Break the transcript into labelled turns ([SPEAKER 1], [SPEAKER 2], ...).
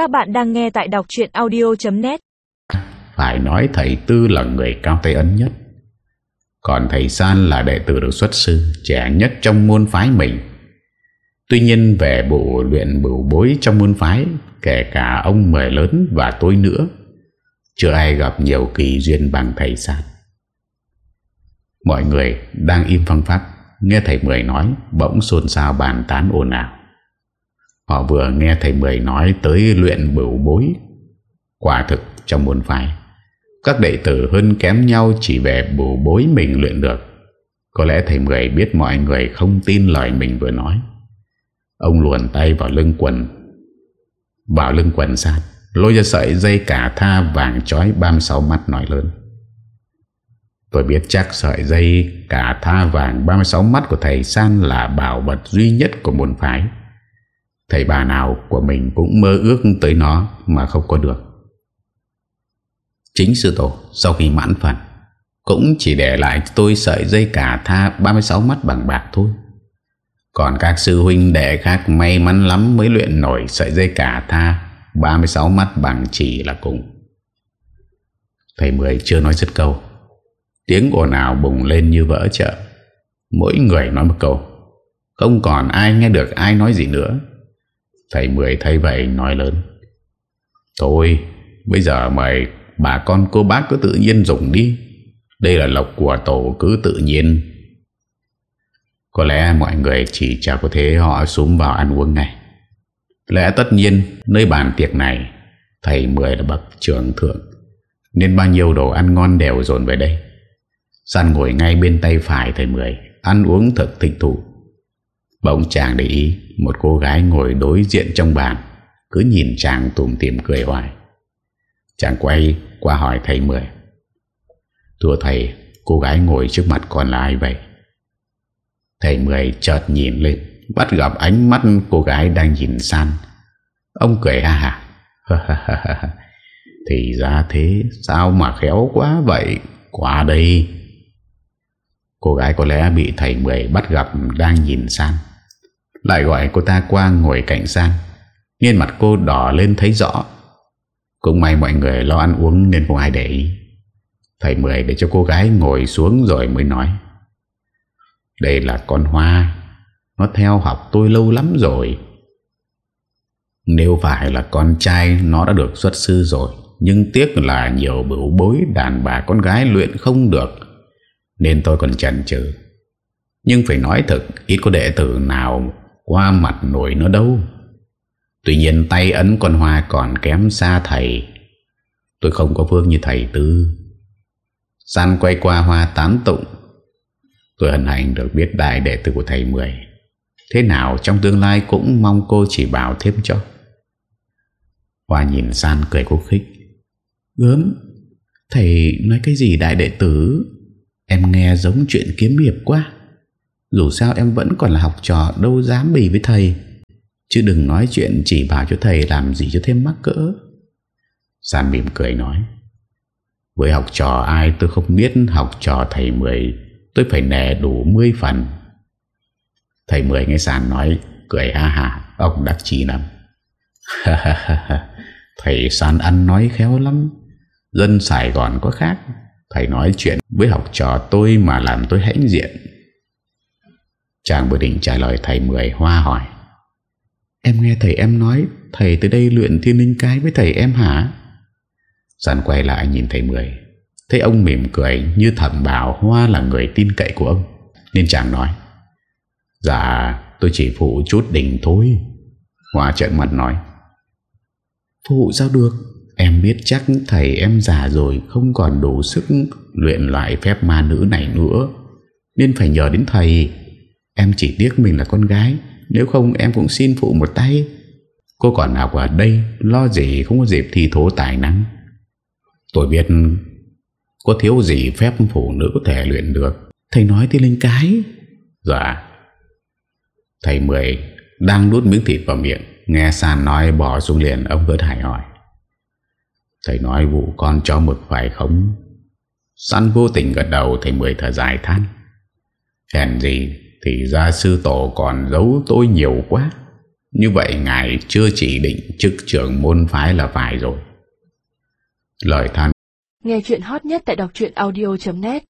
[SPEAKER 1] Các bạn đang nghe tại đọc chuyện audio.net
[SPEAKER 2] Phải nói thầy Tư là người cao tay ấn nhất. Còn thầy San là đệ tử được xuất sư, Trẻ nhất trong môn phái mình. Tuy nhiên về bộ luyện bửu bối trong môn phái, Kể cả ông mời lớn và tôi nữa, Chưa ai gặp nhiều kỳ duyên bằng thầy San. Mọi người đang im phăng phát Nghe thầy Mười nói, Bỗng xôn xao bàn tán ồn ào. Họ vừa nghe thầy Mười nói tới luyện bửu bối. Quả thực trong môn phái, Các đệ tử hơn kém nhau chỉ về bửu bối mình luyện được. Có lẽ thầy Mười biết mọi người không tin lời mình vừa nói. Ông luồn tay vào lưng quần. Vào lưng quần sát Lôi ra sợi dây cả tha vàng trói 36 mắt nói lớn. Tôi biết chắc sợi dây cả tha vàng 36 mắt của thầy San là bảo vật duy nhất của môn phái. Thầy bà nào của mình cũng mơ ước tới nó mà không có được. Chính sư tổ, sau khi mãn phần, cũng chỉ để lại tôi sợi dây cả tha 36 mắt bằng bạc thôi. Còn các sư huynh đệ khác may mắn lắm mới luyện nổi sợi dây cả tha 36 mắt bằng chỉ là cùng. Thầy Mười chưa nói dứt câu Tiếng ồn ào bùng lên như vỡ chợ Mỗi người nói một câu Không còn ai nghe được ai nói gì nữa Thầy Mười thấy vậy nói lớn Thôi Bây giờ mày, bà con cô bác cứ tự nhiên dùng đi. Đây là lộc của tổ cứ tự nhiên. Có lẽ mọi người chỉ chả có thế họ xuống vào ăn uống ngay. Lẽ tất nhiên nơi bàn tiệc này Thầy Mười là bậc trưởng thượng Nên bao nhiêu đồ ăn ngon đều dồn về đây. San ngồi ngay bên tay phải thầy Mười Ăn uống thật thịnh thụ. Bỗng chàng để ý, Một cô gái ngồi đối diện trong bàn, Cứ nhìn chàng tùm tìm cười hoài. Chàng quay qua hỏi thầy Mười. Thưa thầy, Cô gái ngồi trước mặt còn là ai vậy? Thầy Mười chợt nhìn lên, Bắt gặp ánh mắt cô gái đang nhìn San. Ông cười ha ha Thì ra thế, Sao mà khéo quá vậy? Qua đây. Cô gái có lẽ bị thầy Mười bắt gặp đang nhìn San. Lại gọi cô ta qua ngồi cạnh sang Nên mặt cô đỏ lên thấy rõ. Cũng may mọi người lo ăn uống nên không ai để ý. Thầy Mười để cho cô gái ngồi xuống rồi mới nói. Đây là con hoa. Nó theo học tôi lâu lắm rồi. Nếu phải là con trai, Nó đã được xuất sư rồi. Nhưng tiếc là nhiều bửu bối, đàn bà con gái luyện không được. Nên tôi còn chần chừ. Nhưng phải nói thật, Ít có đệ tử nào qua mặt nổi nó đâu. Tuy nhiên tay ấn con hoa còn kém xa thầy. Tôi không có phương như thầy Tư. San quay qua hoa tán tụng. Tôi hân hạnh được biết đại đệ tử của thầy Mười. Thế nào trong tương lai cũng mong cô chỉ bảo thêm cho. Hoa nhìn San cười khúc khích. Gớm, Thầy nói cái gì đại đệ tử? Em nghe giống chuyện kiếm hiệp quá. Dù sao em vẫn còn là học trò, Đâu dám bì với thầy. Chứ đừng nói chuyện chỉ bảo cho thầy Làm gì cho thêm mắc cỡ. San mỉm cười nói, Với học trò ai tôi không biết, Học trò thầy Mười, Tôi phải nè đủ 10 phần. Thầy Mười nghe San nói, Cười ha ha, Ông đắc chí lắm. Thầy San ăn nói khéo lắm, Dân Sài Gòn có khác. Thầy nói chuyện với học trò tôi mà làm tôi hãnh diện. Chàng vừa định trả lời thầy Mười Hoa hỏi, Em nghe thầy em nói, Thầy tới đây luyện thiên linh cái với thầy em hả? Sàn quay lại nhìn thầy Mười, Thấy ông mỉm cười như thầm bảo Hoa là người tin cậy của ông, Nên chàng nói Dạ tôi chỉ phụ chút đỉnh thôi. Hoa trợn mặt nói, Phụ sao được? Em biết chắc thầy em già rồi Không còn đủ sức luyện loại phép ma nữ này nữa, Nên phải nhờ đến thầy. Em chỉ tiếc mình là con gái, Nếu không em cũng xin phụ một tay. Cô còn học ở đây, Lo gì, không có dịp thi thố tài năng. Tôi biết Có thiếu gì phép phụ nữ có thể luyện được. Thầy nói thì lên cái. Dạ. Thầy Mười đang đút miếng thịt vào miệng, Nghe sàn nói bỏ xuống liền, Ông vớt hải hỏi. Thầy nói vụ con chó mực phải không? Săn vô tình gật đầu, Thầy Mười thở dài than. Hèn gì? Thì gia sư tổ còn giấu tôi nhiều quá. Như vậy ngài chưa chỉ định chức trưởng môn phái là phải rồi. Lời than
[SPEAKER 1] Nghe chuyện hot nhất tại đọc audio.net